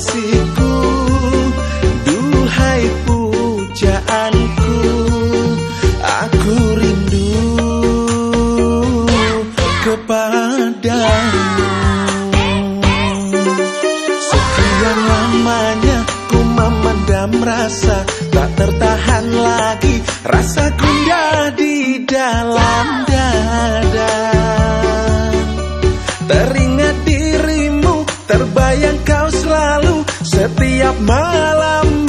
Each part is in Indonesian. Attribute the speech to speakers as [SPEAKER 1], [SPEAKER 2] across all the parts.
[SPEAKER 1] kasihku Duhai pujaanku Aku rindu kepadamu. Sekian lamanya ku memendam rasa Tak tertahan lagi. Rasa gundah di dalam dada. Terbayang kau selalu setiap malam.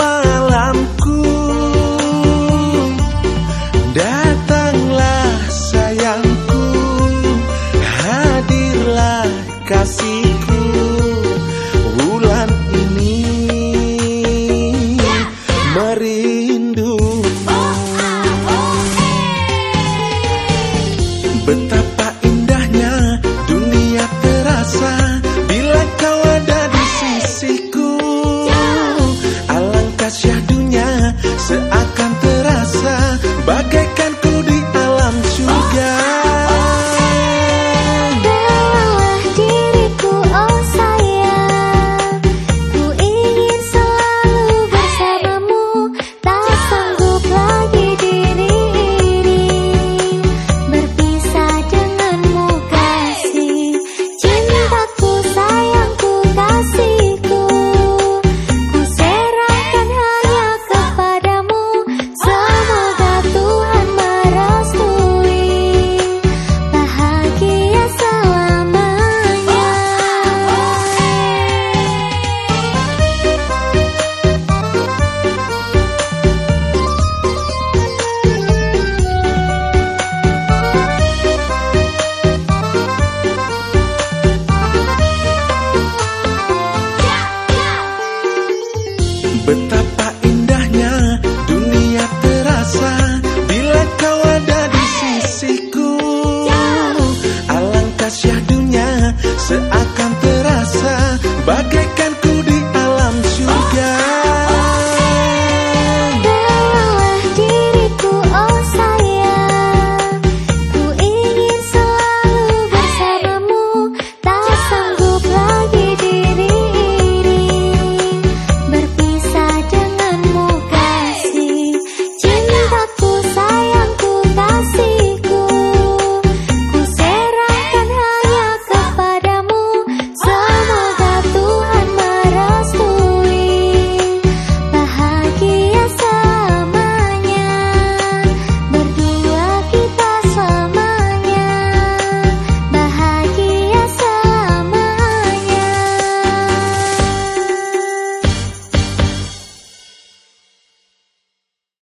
[SPEAKER 1] betapa